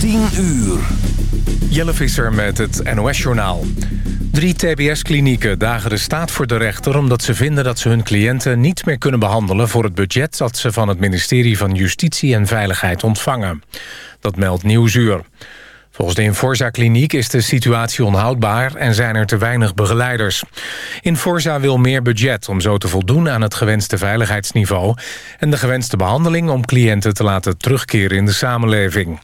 10 uur. Jelle Visser met het NOS-journaal. Drie TBS-klinieken dagen de staat voor de rechter... omdat ze vinden dat ze hun cliënten niet meer kunnen behandelen... voor het budget dat ze van het ministerie van Justitie en Veiligheid ontvangen. Dat meldt Nieuwsuur. Volgens de Inforza-kliniek is de situatie onhoudbaar... en zijn er te weinig begeleiders. Inforza wil meer budget om zo te voldoen aan het gewenste veiligheidsniveau... en de gewenste behandeling om cliënten te laten terugkeren in de samenleving.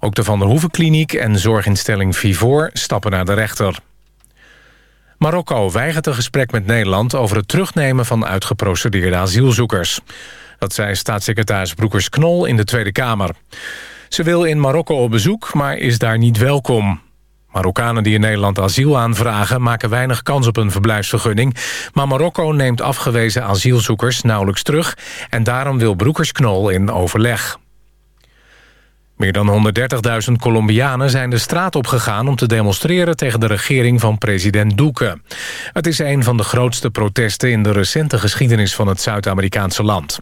Ook de Van der Hoeven-kliniek en zorginstelling Vivor stappen naar de rechter. Marokko weigert een gesprek met Nederland... over het terugnemen van uitgeprocedeerde asielzoekers. Dat zei staatssecretaris Broekers-Knol in de Tweede Kamer. Ze wil in Marokko op bezoek, maar is daar niet welkom. Marokkanen die in Nederland asiel aanvragen... maken weinig kans op een verblijfsvergunning. Maar Marokko neemt afgewezen asielzoekers nauwelijks terug... en daarom wil Broekers-Knol in overleg. Meer dan 130.000 Colombianen zijn de straat opgegaan om te demonstreren tegen de regering van president Duque. Het is een van de grootste protesten in de recente geschiedenis van het Zuid-Amerikaanse land.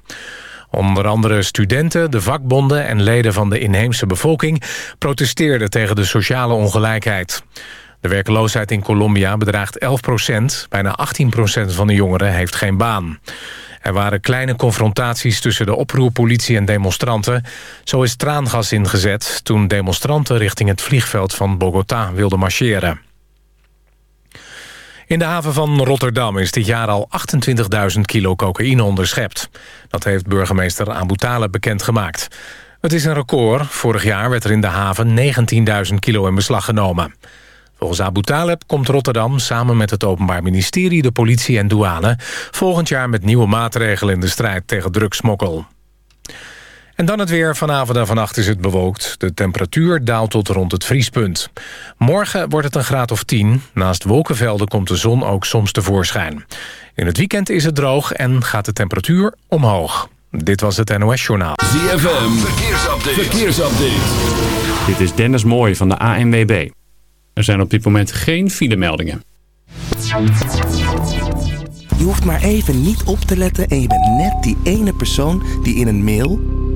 Onder andere studenten, de vakbonden en leden van de inheemse bevolking... protesteerden tegen de sociale ongelijkheid. De werkloosheid in Colombia bedraagt 11 procent. Bijna 18 procent van de jongeren heeft geen baan. Er waren kleine confrontaties tussen de oproerpolitie en demonstranten. Zo is traangas ingezet toen demonstranten richting het vliegveld van Bogota wilden marcheren. In de haven van Rotterdam is dit jaar al 28.000 kilo cocaïne onderschept. Dat heeft burgemeester Abu bekendgemaakt. Het is een record. Vorig jaar werd er in de haven 19.000 kilo in beslag genomen. Volgens Abu Talib komt Rotterdam samen met het Openbaar Ministerie... de politie en douane volgend jaar met nieuwe maatregelen... in de strijd tegen drugsmokkel. En dan het weer. Vanavond en vannacht is het bewolkt. De temperatuur daalt tot rond het vriespunt. Morgen wordt het een graad of 10. Naast wolkenvelden komt de zon ook soms tevoorschijn. In het weekend is het droog en gaat de temperatuur omhoog. Dit was het NOS Journaal. ZFM, verkeersupdate. verkeersupdate. Dit is Dennis Mooij van de ANWB. Er zijn op dit moment geen filemeldingen. Je hoeft maar even niet op te letten en je bent net die ene persoon die in een mail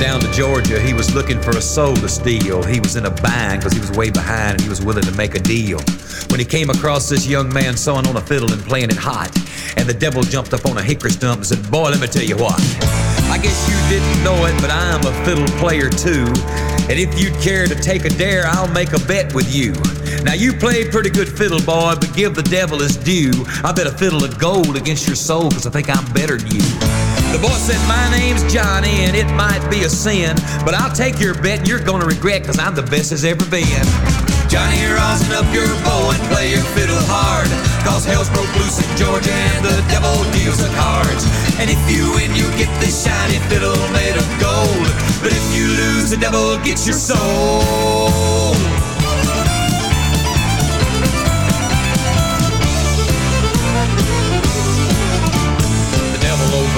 Down to Georgia. He was looking for a soul to steal. He was in a bind because he was way behind and he was willing to make a deal. When he came across this young man sewing on a fiddle and playing it hot, and the devil jumped up on a hickory stump and said, Boy, let me tell you what. I guess you didn't know it, but I'm a fiddle player too. And if you'd care to take a dare, I'll make a bet with you. Now you played pretty good fiddle, boy, but give the devil his due. I bet a fiddle of gold against your soul, cause I think I'm better than you. The boy said, My name's Johnny, and it might be a sin, but I'll take your bet and you're gonna regret, cause I'm the best as ever been. Johnny, rosin up your bow and play your fiddle hard, cause hell's broke loose in Georgia and the devil deals the cards. And if you win, you get this shiny fiddle made of gold, but if you lose, the devil gets your soul.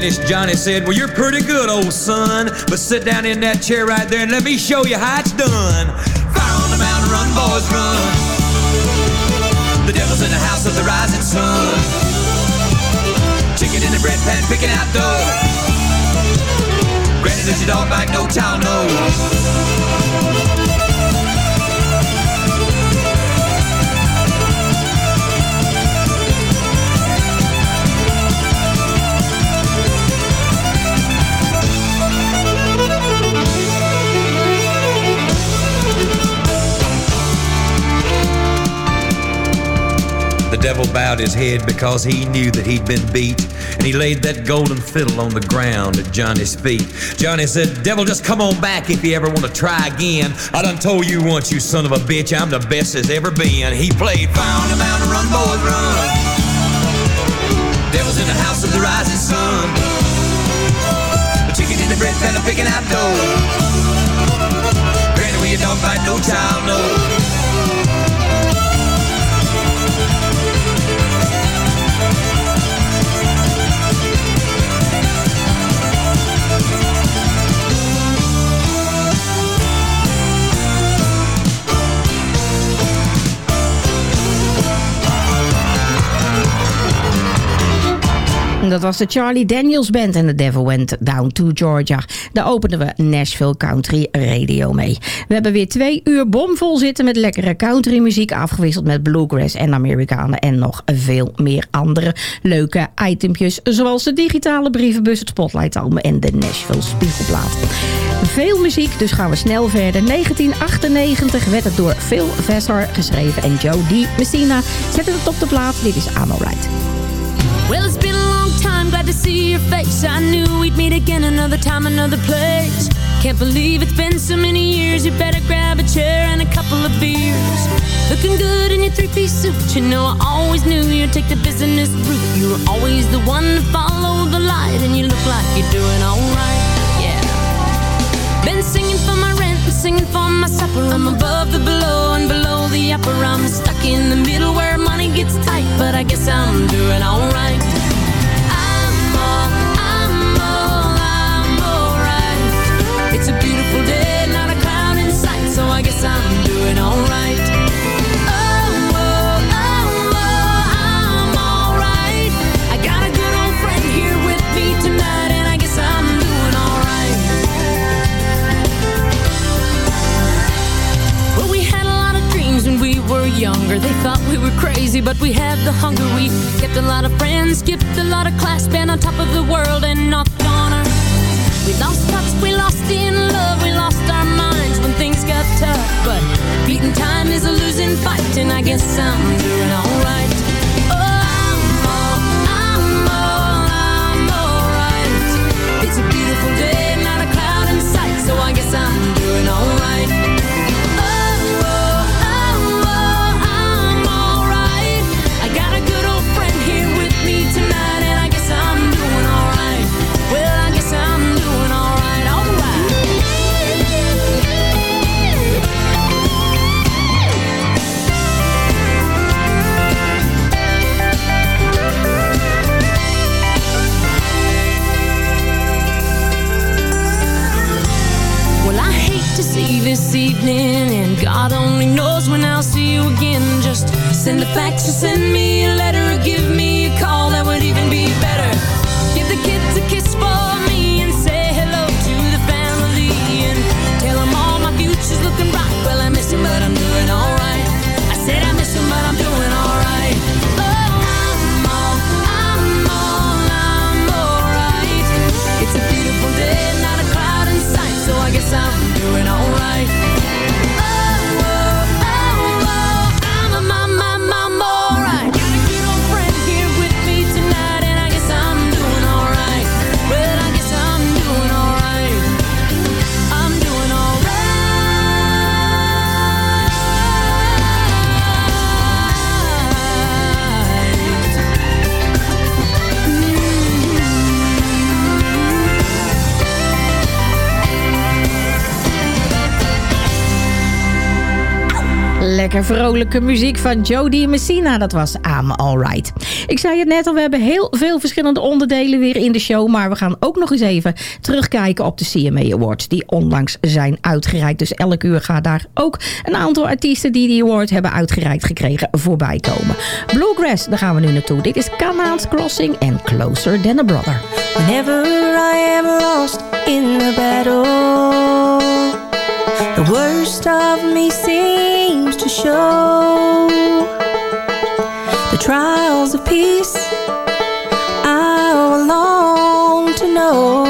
Finished, Johnny said, Well, you're pretty good, old son. But sit down in that chair right there and let me show you how it's done. Fire on the mountain, run, boys, run. The devil's in the house of the rising sun. Chicken in the bread pan, picking out dough. Granny, does your dog bite? No child knows. Devil bowed his head because he knew that he'd been beat. And he laid that golden fiddle on the ground at Johnny's feet. Johnny said, Devil, just come on back if you ever want to try again. I done told you once, you son of a bitch, I'm the best as ever been. He played Found a Mountain Run, boys, run. Devil's in the house of the rising sun. The chicken in the bread pan, picking out dough. Granny, you don't bite, no child, no. Dat was de Charlie Daniels Band en The Devil Went Down to Georgia. Daar openden we Nashville Country Radio mee. We hebben weer twee uur bomvol zitten met lekkere country muziek... afgewisseld met bluegrass en Amerikanen... en nog veel meer andere leuke itempjes... zoals de digitale brievenbus, het Spotlight album en de Nashville Spiegelplaat. Veel muziek, dus gaan we snel verder. 1998 werd het door Phil Vassar geschreven en Joe D. Messina zette het op de plaat. Dit is I'm Alright. Well, to see your face. I knew we'd meet again another time, another place. Can't believe it's been so many years. You better grab a chair and a couple of beers. Looking good in your three-piece suit. You know I always knew you'd take the business route. You were always the one to follow the light, and you look like you're doing alright. Yeah. Been singing for my rent and singing for my supper. I'm above the below and below the upper. I'm stuck in the middle where money gets tight, but I guess I'm doing alright. Younger. They thought we were crazy, but we had the hunger. We kept a lot of friends, skipped a lot of class, been on top of the world and knocked on our We lost touch, we lost in love, we lost our minds when things got tough. But beating time is a losing fight, and I guess I'm doing alright. This evening, and God only knows when I'll see you again. Just send a fax or send me a letter lekker vrolijke muziek van Jody Messina. Dat was I'm Alright. Ik zei het net al, we hebben heel veel verschillende onderdelen weer in de show. Maar we gaan ook nog eens even terugkijken op de CMA Awards. Die onlangs zijn uitgereikt. Dus elk uur gaat daar ook een aantal artiesten die die award hebben uitgereikt gekregen voorbij komen. Bluegrass, daar gaan we nu naartoe. Dit is Canaan's Crossing en Closer Than a Brother. Whenever I am lost in the battle The worst of me seems to show the trials of peace. I long to know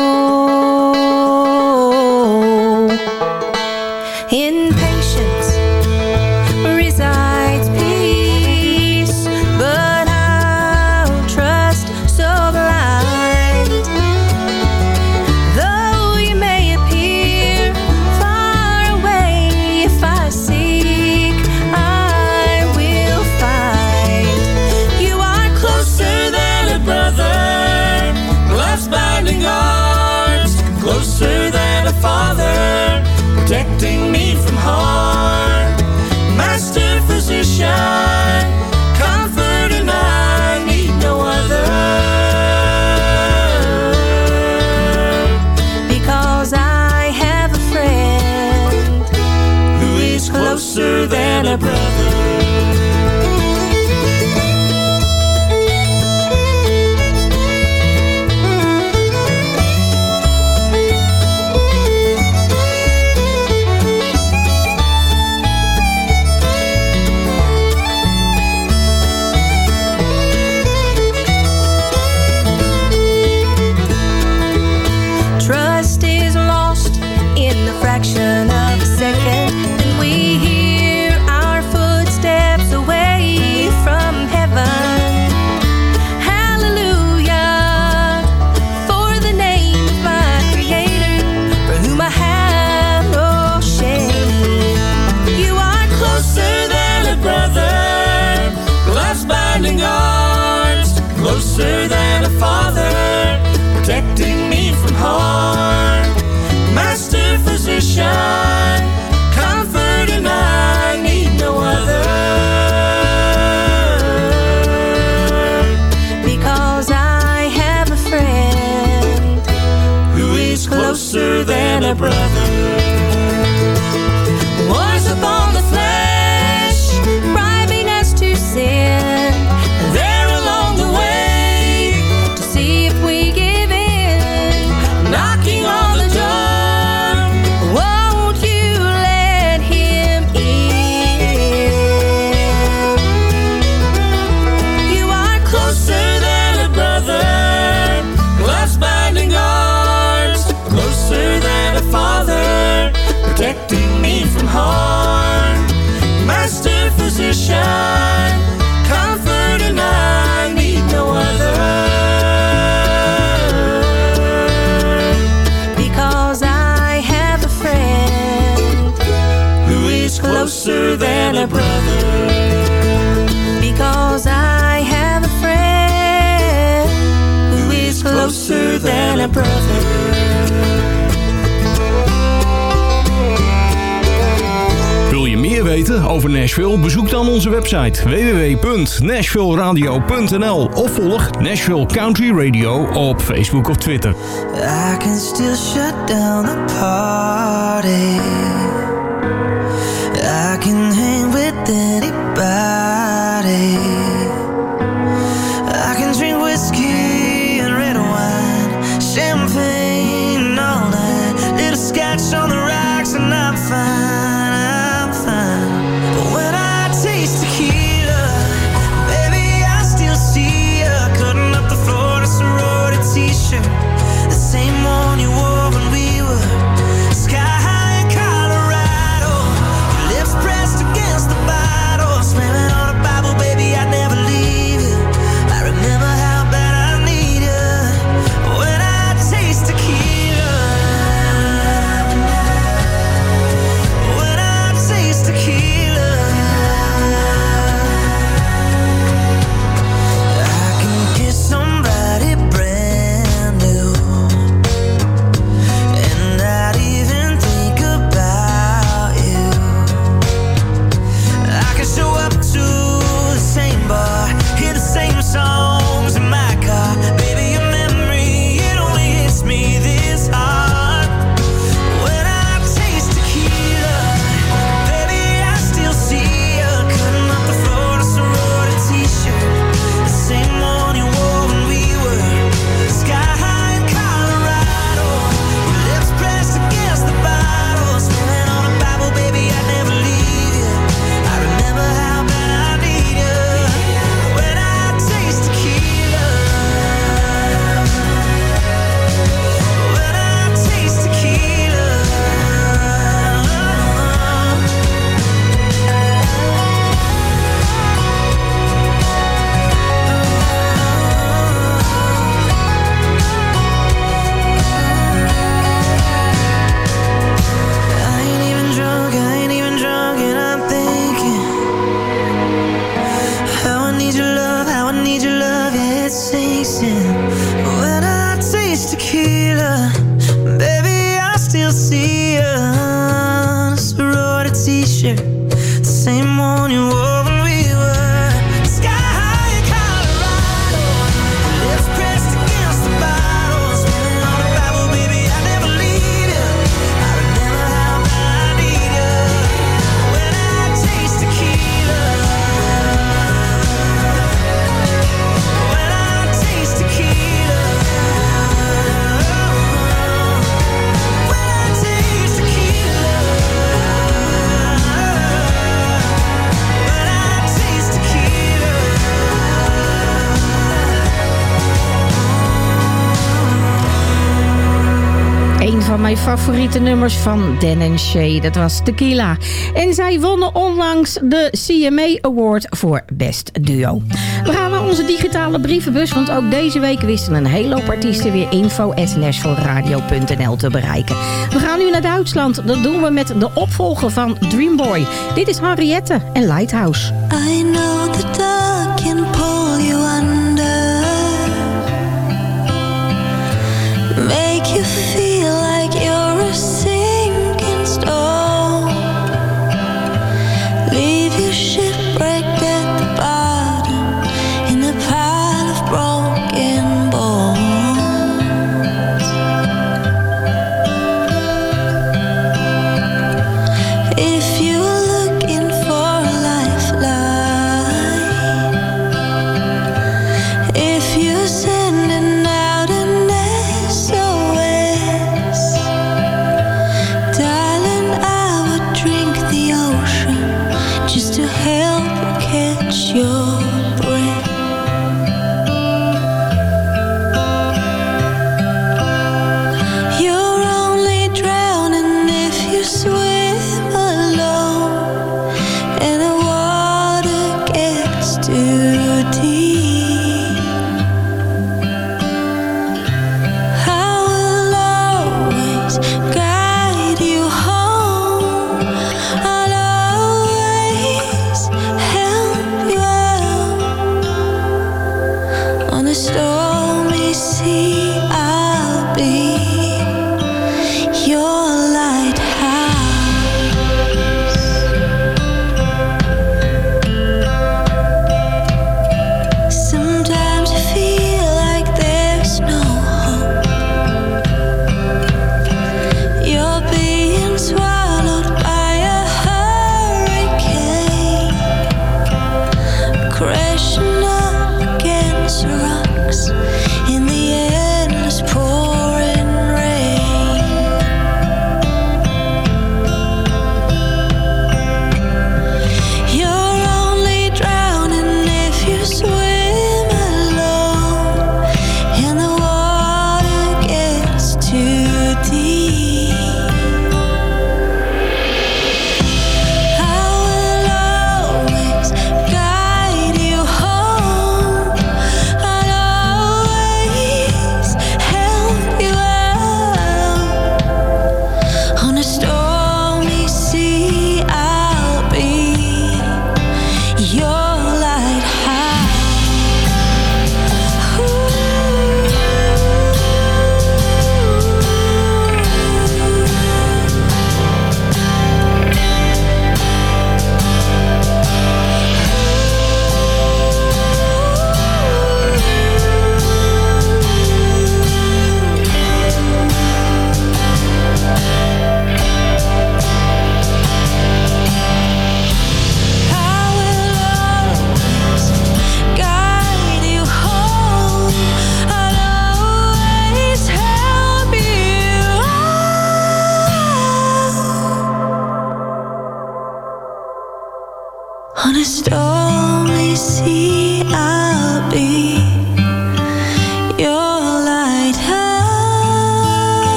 over Nashville? Bezoek dan onze website www.nashvilleradio.nl of volg Nashville Country Radio op Facebook of Twitter. I can still shut down the party. van mijn favoriete nummers van Dan Shay. Dat was Tequila. En zij wonnen onlangs de CMA Award voor Best Duo. We gaan naar onze digitale brievenbus, want ook deze week wisten een hele artiesten weer info.nashvilleradio.nl te bereiken. We gaan nu naar Duitsland. Dat doen we met de opvolger van Dreamboy. Dit is Henriette en Lighthouse. I know the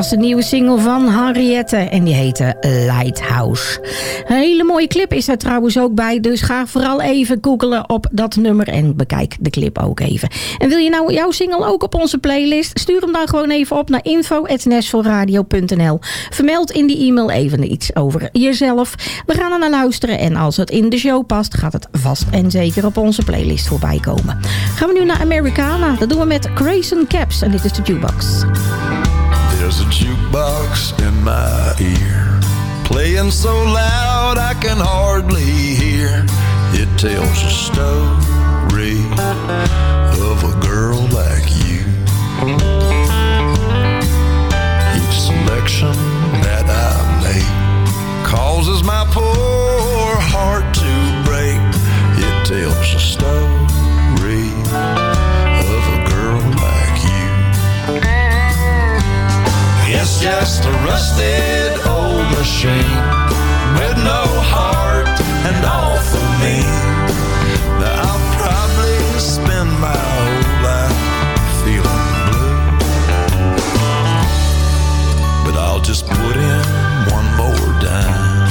was de nieuwe single van Henriette en die heette Lighthouse. Een hele mooie clip is er trouwens ook bij, dus ga vooral even googelen op dat nummer en bekijk de clip ook even. En wil je nou jouw single ook op onze playlist? Stuur hem dan gewoon even op naar info.nashvilleradio.nl Vermeld in die e-mail even iets over jezelf. We gaan er naar luisteren en als het in de show past, gaat het vast en zeker op onze playlist voorbij komen. Gaan we nu naar Americana. Dat doen we met Grayson Caps en dit is de Jukebox. There's a jukebox in my ear Playing so loud I can hardly hear. It tells a story of a girl like you. Each selection that I make Causes my poor heart to break. It tells a story just a rusted old machine with no heart and all for me. Now I'll probably spend my whole life feeling blue. But I'll just put in one more dime.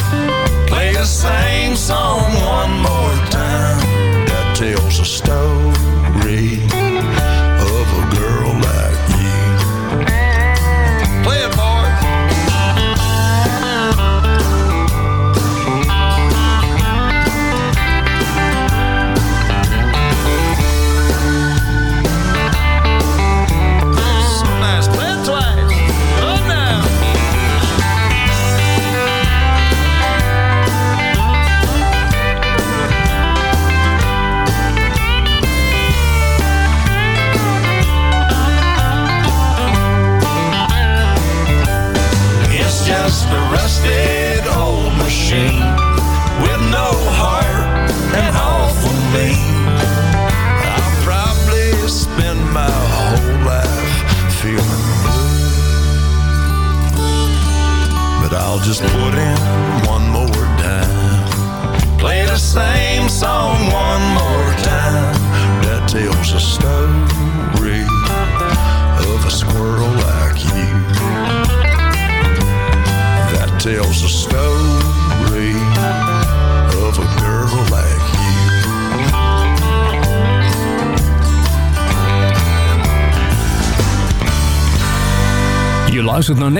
Play the same song one more time. That tells a story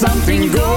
Something going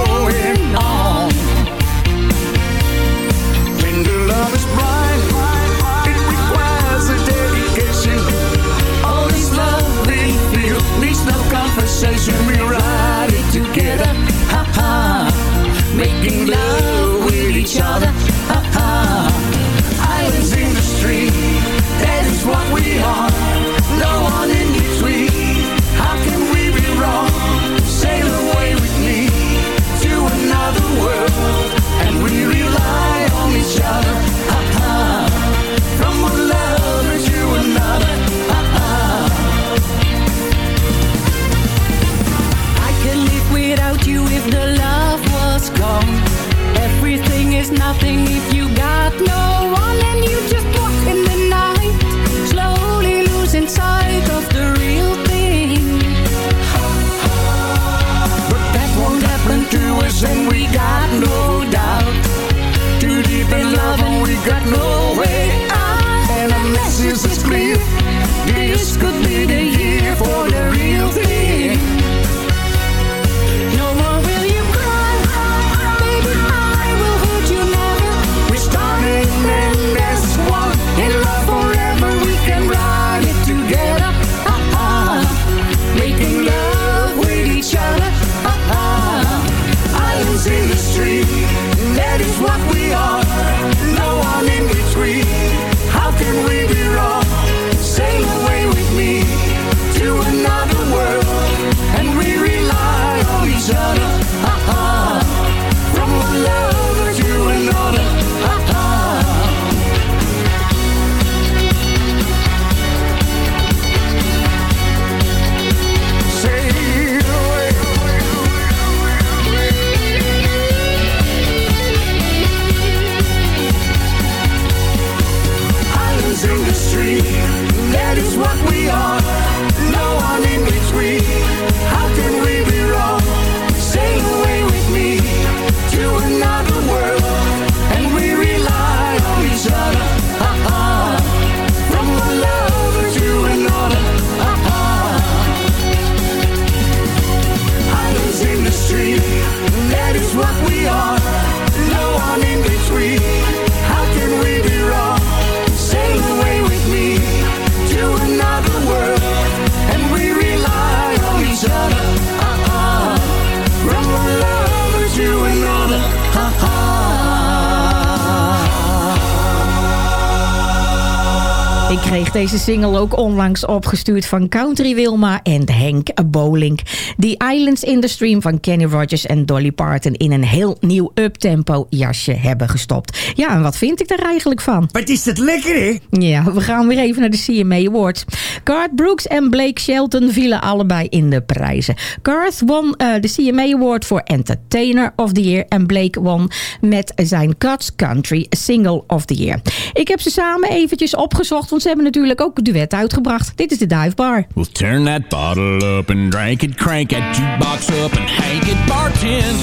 deze single ook onlangs opgestuurd van Country Wilma en Henk Bolink. Die Islands in the Stream van Kenny Rogers en Dolly Parton in een heel nieuw uptempo jasje hebben gestopt. Ja, en wat vind ik daar eigenlijk van? Wat is dat lekker, hè? Ja, we gaan weer even naar de CMA Awards. Garth Brooks en Blake Shelton vielen allebei in de prijzen. Garth won eh, de CMA Award voor Entertainer of the Year en Blake won met zijn Cuts Country Single of the Year. Ik heb ze samen eventjes opgezocht, want ze hebben natuurlijk ook een duet uitgebracht. Dit is de Dive Bar. We'll turn that bottle up and drink it, crank that jukebox up and hang it, bartend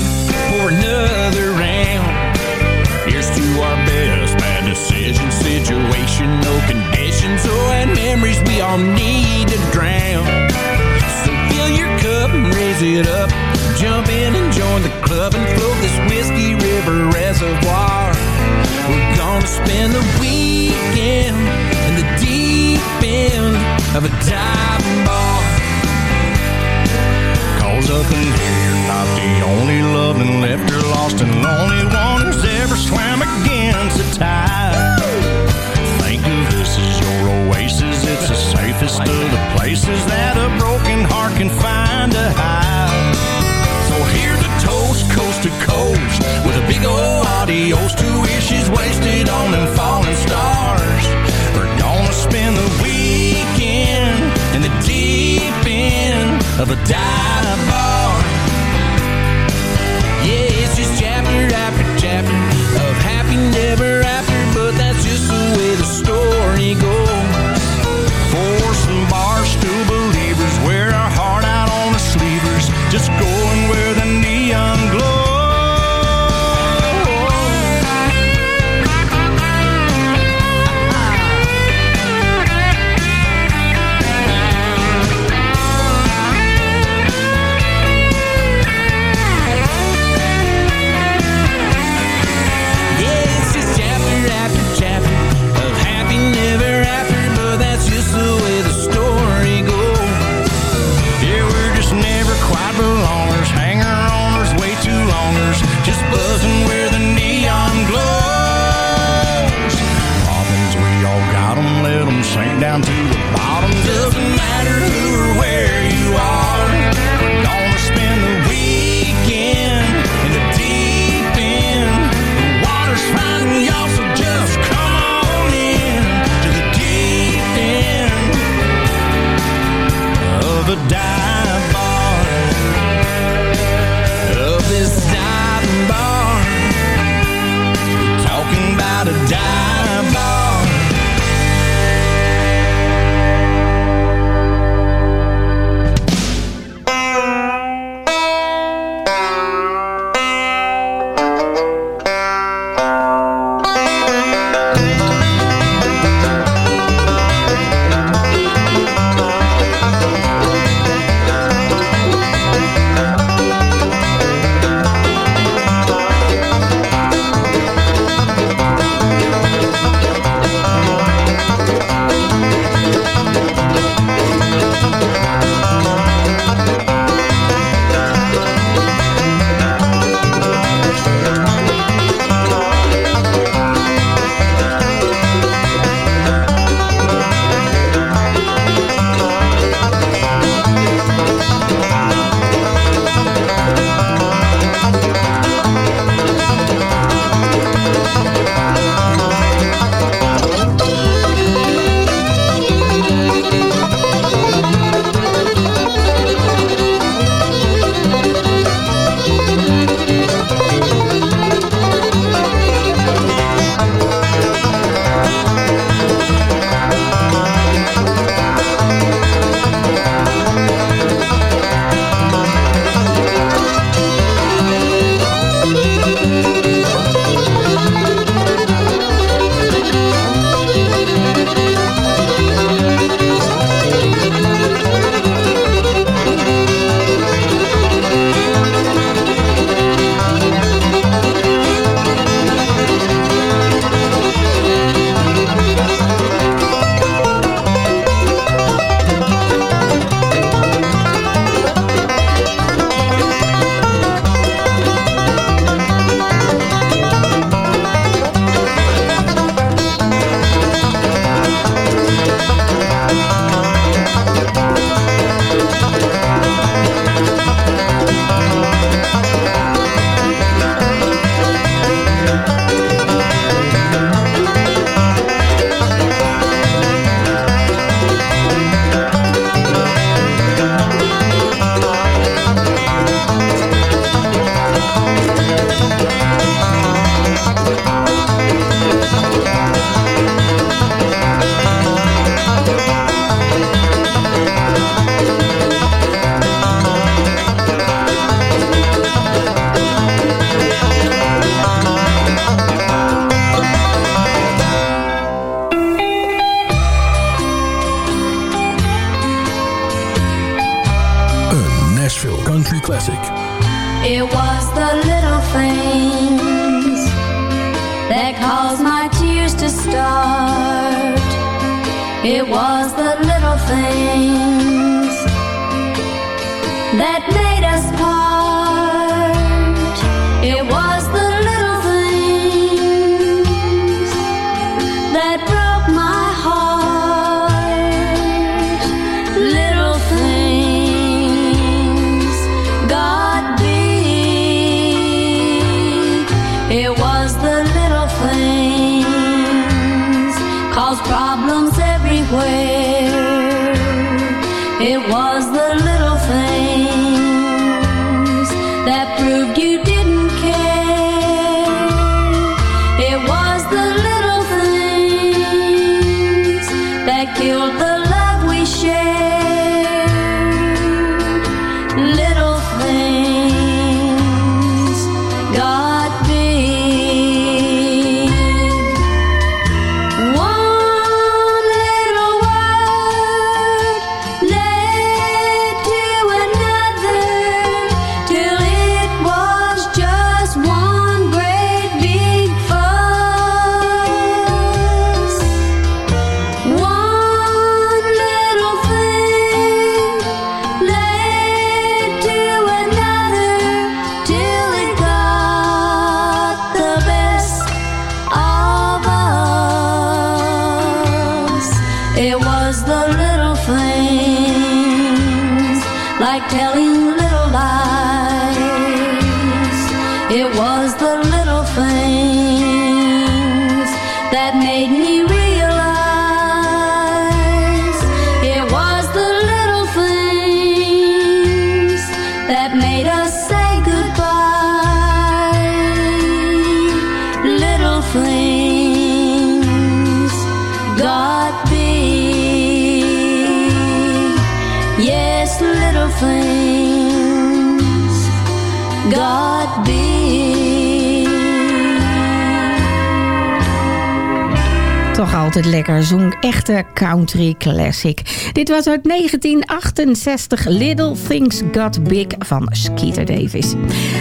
for another round. Here's to our best bad decision, situational conditions, oh, and memories we all need to drown. So fill your cup and raise it up, jump in and join the club and float this whiskey river reservoir. We're gonna spend the weekend in the deep end of a diving bar. Cause up in here, you're not the only loving left or lost and lonely one who's ever swam against the tide. Think of this as your oasis, it's the safest of the places that a broken heart can find a hide. So here's a toast, coast to coast, with a big old adios to wishes wasted on them falling stars. Gonna spend the weekend in the deep end of a dive just buzzing where the neon glows. Problems, we all got 'em, let 'em sink down to It was the little things caused problems everywhere. It was the altijd lekker. Zo'n echte country classic. Dit was uit 1968 Little Things Got Big van Skeeter Davis.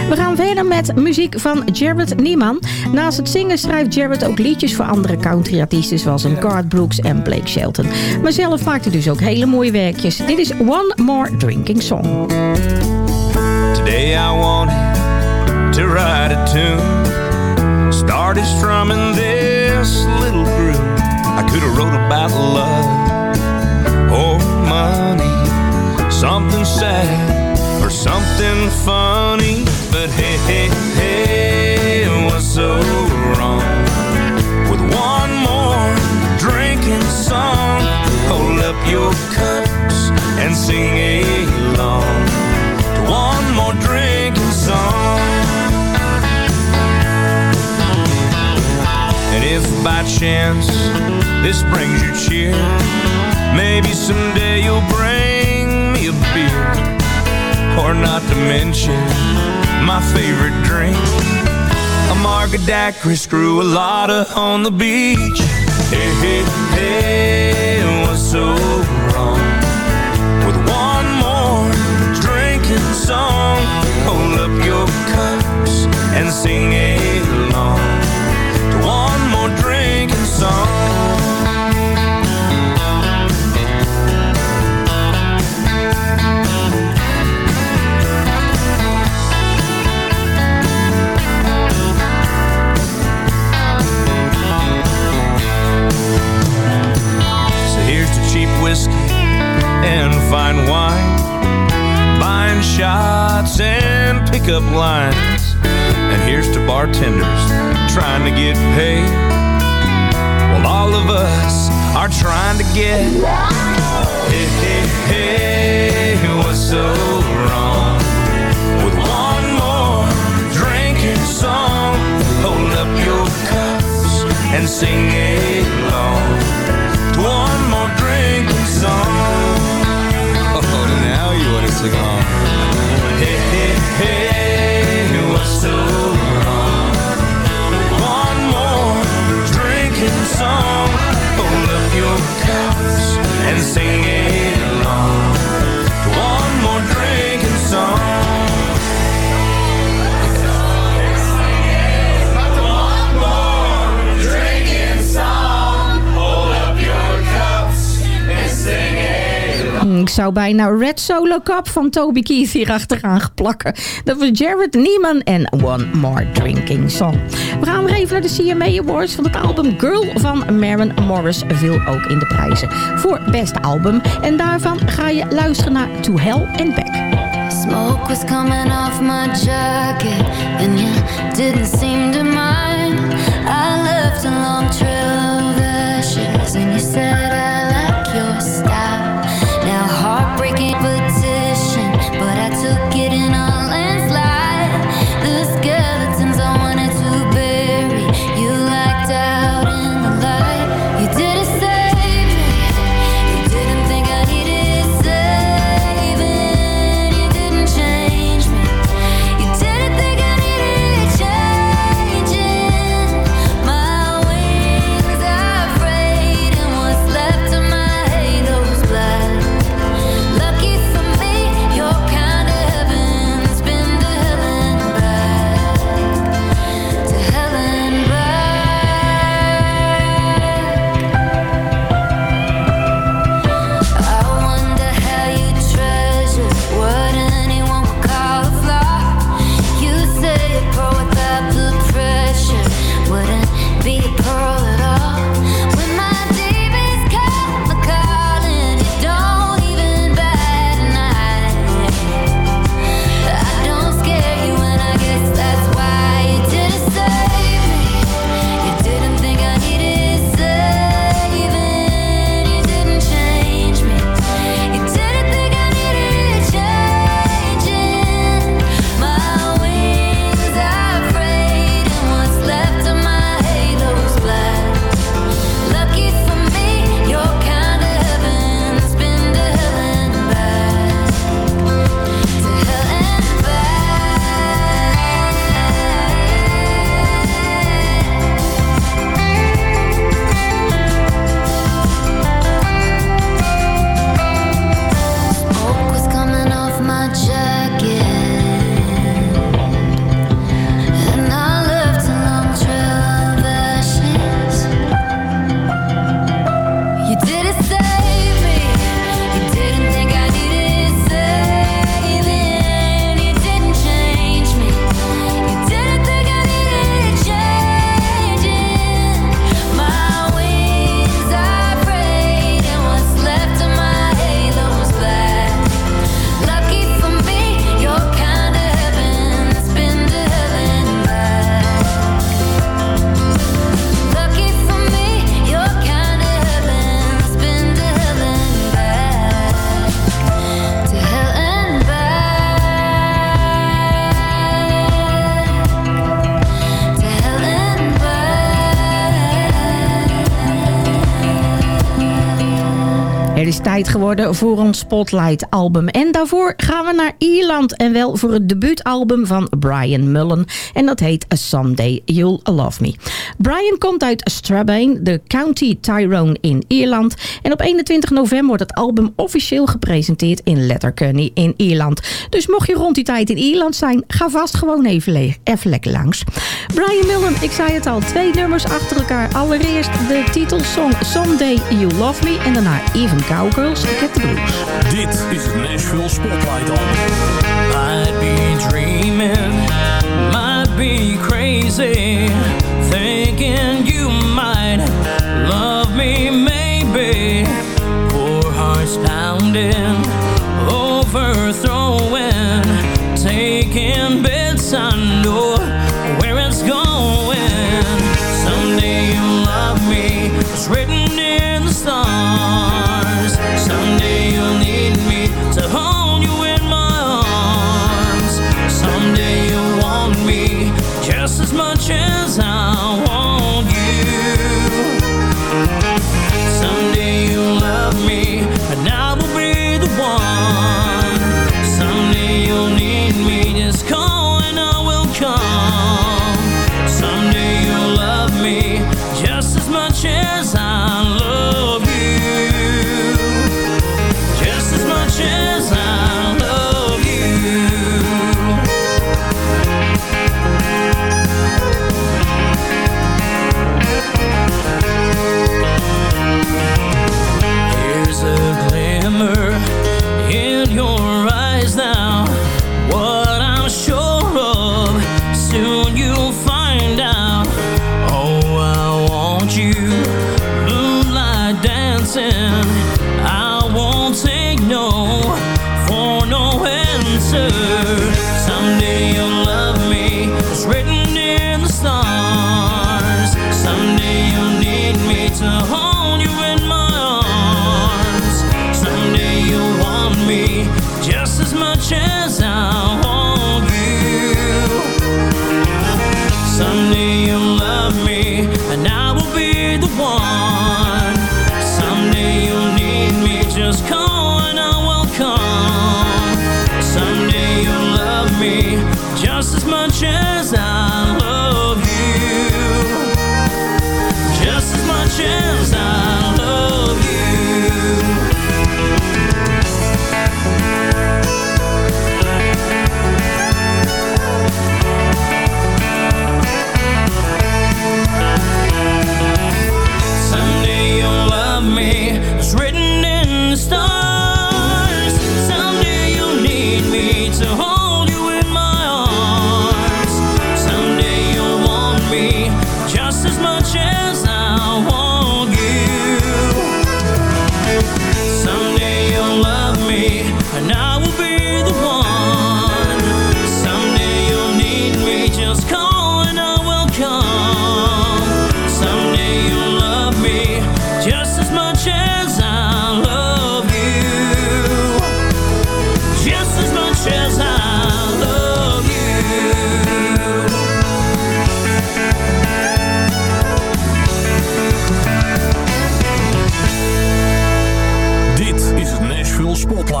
We gaan verder met muziek van Jared Niemann. Naast het zingen schrijft Jared ook liedjes voor andere countryartiesten... zoals een Garth Brooks en Blake Shelton. Maar zelf maakt hij dus ook hele mooie werkjes. Dit is One More Drinking Song. Today I wanted to write a tune. Started strumming this little groove. Could have wrote about love or oh, money, something sad or something funny. But hey, hey, hey, what's so wrong with one more drinking song? Hold up your cups and sing along to one more drinking song. And if by chance this brings you cheer, maybe someday you'll bring me a beer. Or not to mention my favorite drink, a margadacry, screw a lotta on the beach. Hey, hey, hey, what's so wrong with one more drinking song? Hold up your cups and sing along to one more drinking song. Whiskey and fine wine, buying shots and pickup lines. And here's to bartenders trying to get paid. Well, all of us are trying to get. Hey, hey, hey, what's so wrong with one more drinking song? Hold up your cups and sing along sing along. Hey, hey, hey, what's so wrong? One more drinking song. Hold up your cups and sing along Ik zou bijna Red Solo Cup van Toby Keith hier achteraan geplakken. Dat was Jared Neiman en One More Drinking Song. We gaan weer even naar de CMA Awards van het album Girl van Maren Morris viel ook in de prijzen voor beste album. En daarvan ga je luisteren naar To Hell and Back. Smoke was coming off my jacket, and you didn't seem to mind. I left a long trail geworden voor een Spotlight album. En daarvoor gaan we naar Ierland. En wel voor het debuutalbum van Brian Mullen. En dat heet A Someday You'll Love Me. Brian komt uit Strabane, de County Tyrone in Ierland. En op 21 november wordt het album officieel gepresenteerd in Letterkenny in Ierland. Dus mocht je rond die tijd in Ierland zijn, ga vast gewoon even, even lekker langs. Brian Mullen, ik zei het al, twee nummers achter elkaar. Allereerst de titelsong Someday You Love Me en daarna Even Cowgirls Get the Blues. Dit is het Nashville Spotlight Album. Might be dreaming, might be crazy, thinking you might love me, maybe. Poor hearts pounding, overthrowing, taking bits I know where it's going. Someday you'll love me, it's written much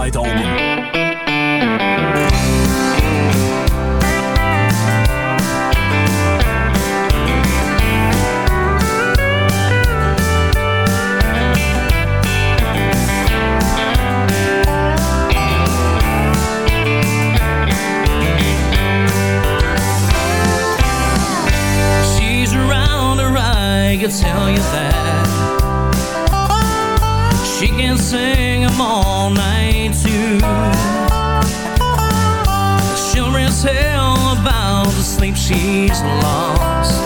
Light album. I can tell you that She can sing sleep she's lost.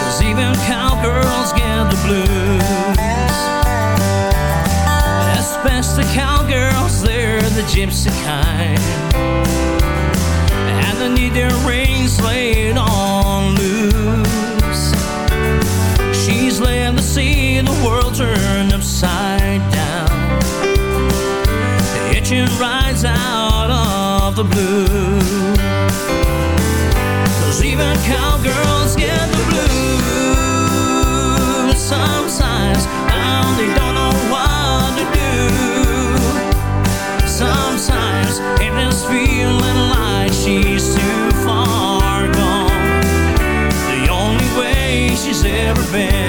Cause even cowgirls get the blues. Especially cowgirls, they're the gypsy kind. And they need their rings laid on loose. She's land to see the world turn upside down. Itching rides out of the blue. Even cowgirls get the blues sometimes, and they don't know what to do. Sometimes it is feeling like she's too far gone. The only way she's ever been.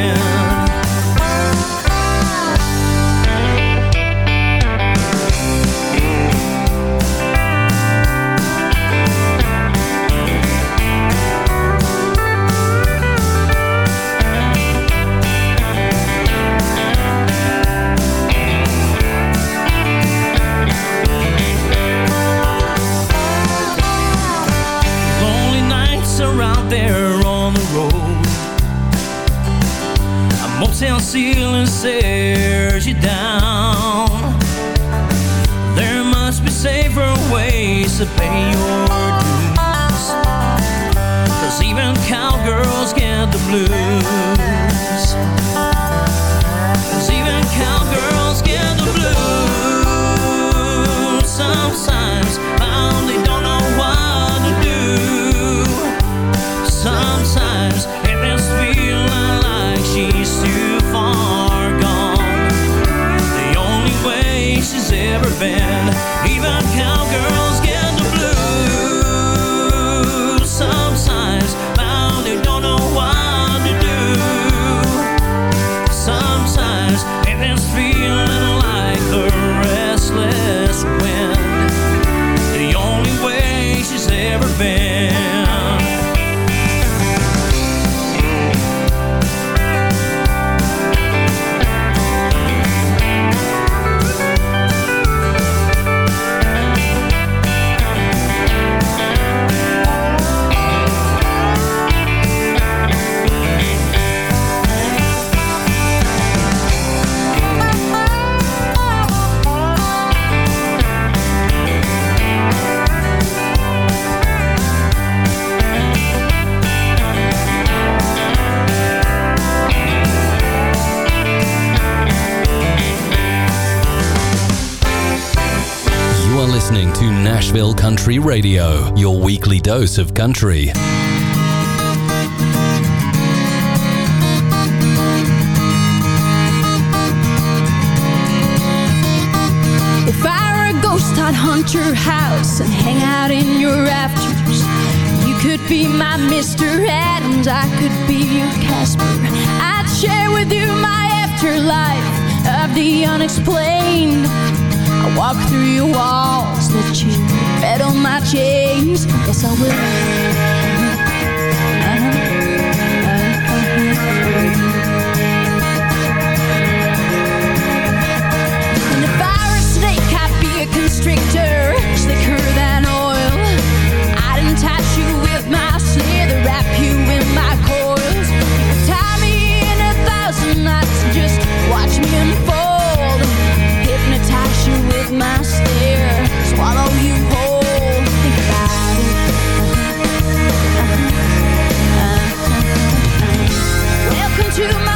To Nashville Country Radio, your weekly dose of country. If I were a ghost, I'd hunt your house and hang out in your rafters. You could be my Mr. Adams, I could be your Casper. I'd share with you my afterlife of the unexplained. I walk through your walls, let you rattle my chains. Yes, I will. My stare, swallow you whole. Think about it. Uh-huh. Uh-huh. Uh-huh. Welcome to my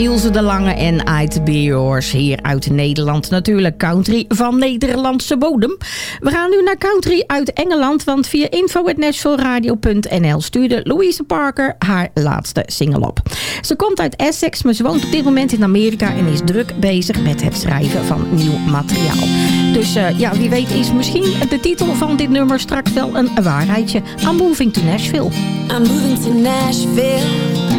Ilse de Lange en Yours. Hier uit Nederland natuurlijk. Country van Nederlandse bodem. We gaan nu naar country uit Engeland. Want via info.nashvilleradio.nl stuurde Louise Parker haar laatste single op. Ze komt uit Essex, maar ze woont op dit moment in Amerika... en is druk bezig met het schrijven van nieuw materiaal. Dus eh, ja, wie weet is misschien de titel van dit nummer straks wel een waarheidje. I'm moving to Nashville. I'm moving to Nashville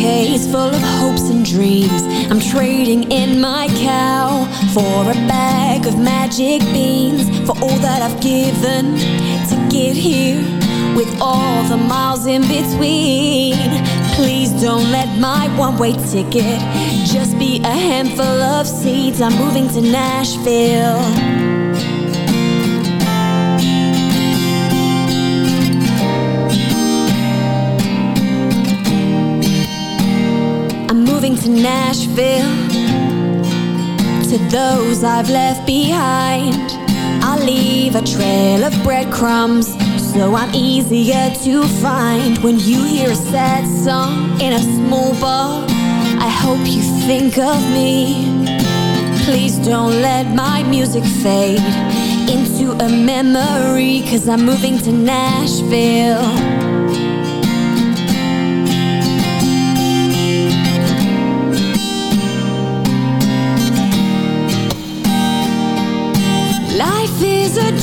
suitcase full of hopes and dreams. I'm trading in my cow for a bag of magic beans for all that I've given to get here with all the miles in between. Please don't let my one-way ticket just be a handful of seeds. I'm moving to Nashville. Nashville. To those I've left behind I'll leave a trail of breadcrumbs So I'm easier to find. When you hear a sad song in a small bar I hope you think of me. Please don't let my music fade Into a memory Cause I'm moving to Nashville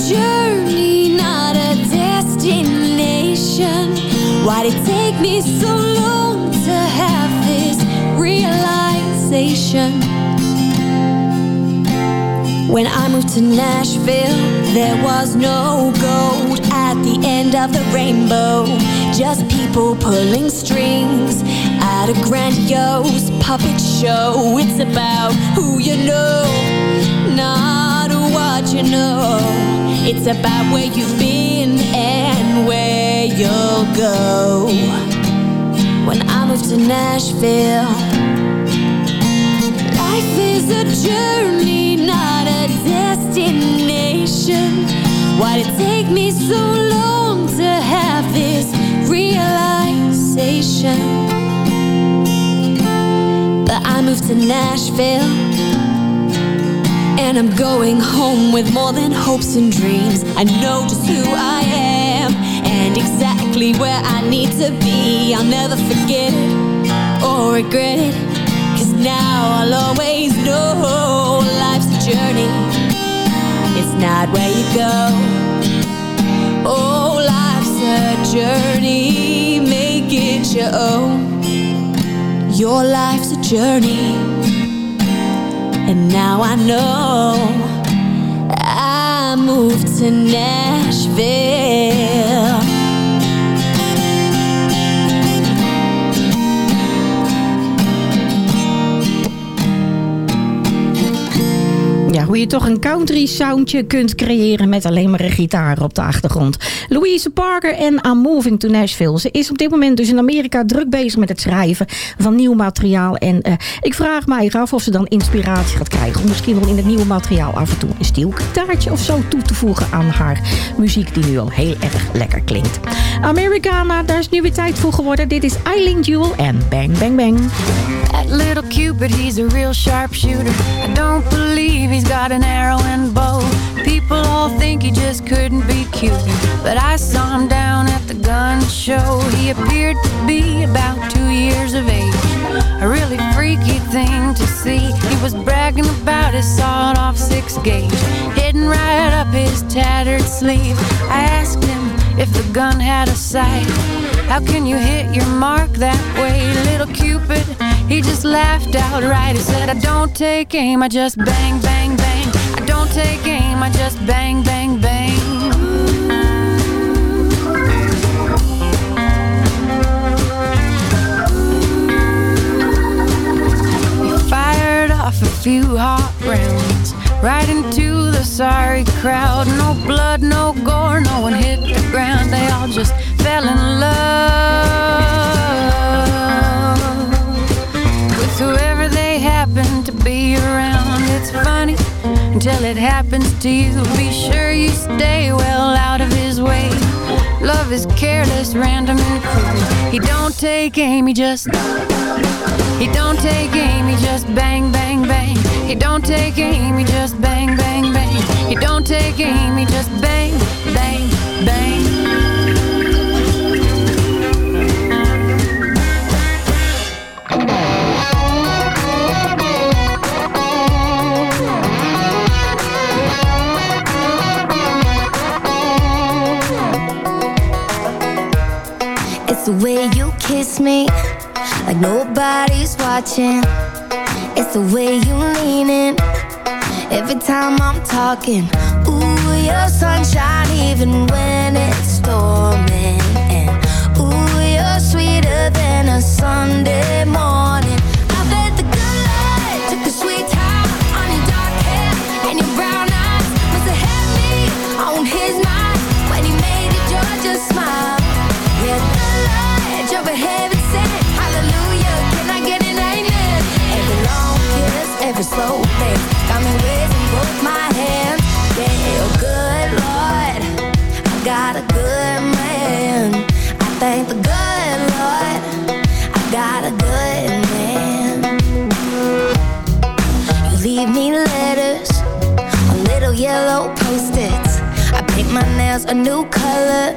journey, not a destination. Why did it take me so long to have this realization? When I moved to Nashville, there was no gold at the end of the rainbow. Just people pulling strings at a grandiose puppet show. It's about who you know, not you know. It's about where you've been and where you'll go. When I moved to Nashville, Life is a journey, not a destination. Why'd it take me so long to have this realization? But I moved to Nashville. And I'm going home with more than hopes and dreams. I know just who I am and exactly where I need to be. I'll never forget it or regret it. Cause now I'll always know life's a journey. It's not where you go. Oh, life's a journey. Make it your own. Your life's a journey. And now I know I moved to Nashville. Hoe je toch een country soundje kunt creëren met alleen maar een gitaar op de achtergrond. Louise Parker en I'm Moving to Nashville. Ze is op dit moment dus in Amerika druk bezig met het schrijven van nieuw materiaal. En eh, ik vraag mij af of ze dan inspiratie gaat krijgen. Om misschien wel in het nieuwe materiaal af en toe een stielgitaartje of zo toe te voegen aan haar muziek die nu al heel erg lekker klinkt. Americana, daar is nu weer tijd voor geworden. Dit is Eileen Jewel en Bang Bang Bang. That little Cupid, he's a real sharpshooter. I don't believe he's got an arrow and bow. People all think he just couldn't be cute. But I saw him down at the gun show. He appeared to be about two years of age. A really freaky thing to see. He was bragging about his sawed off six gauge, hidden right up his tattered sleeve. I asked him if the gun had a sight. How can you hit your mark that way, little Cupid? He just laughed outright. He said, I don't take aim, I just bang, bang, bang. Don't take aim, I just bang, bang, bang. He fired off a few hot rounds right into the sorry crowd. No blood, no gore, no one hit until it happens to you. Be sure you stay well out of his way. Love is careless, random, and cruel. He don't take aim, he just. He don't take aim, he just bang, bang, bang. He don't take aim, he just bang, bang, bang. He don't take aim, he just bang, bang, bang. The way you kiss me, like nobody's watching. It's the way you lean in, every time I'm talking. Ooh, your sunshine even when it's storming. And ooh, you're sweeter than a Sunday morning. Nails a new color,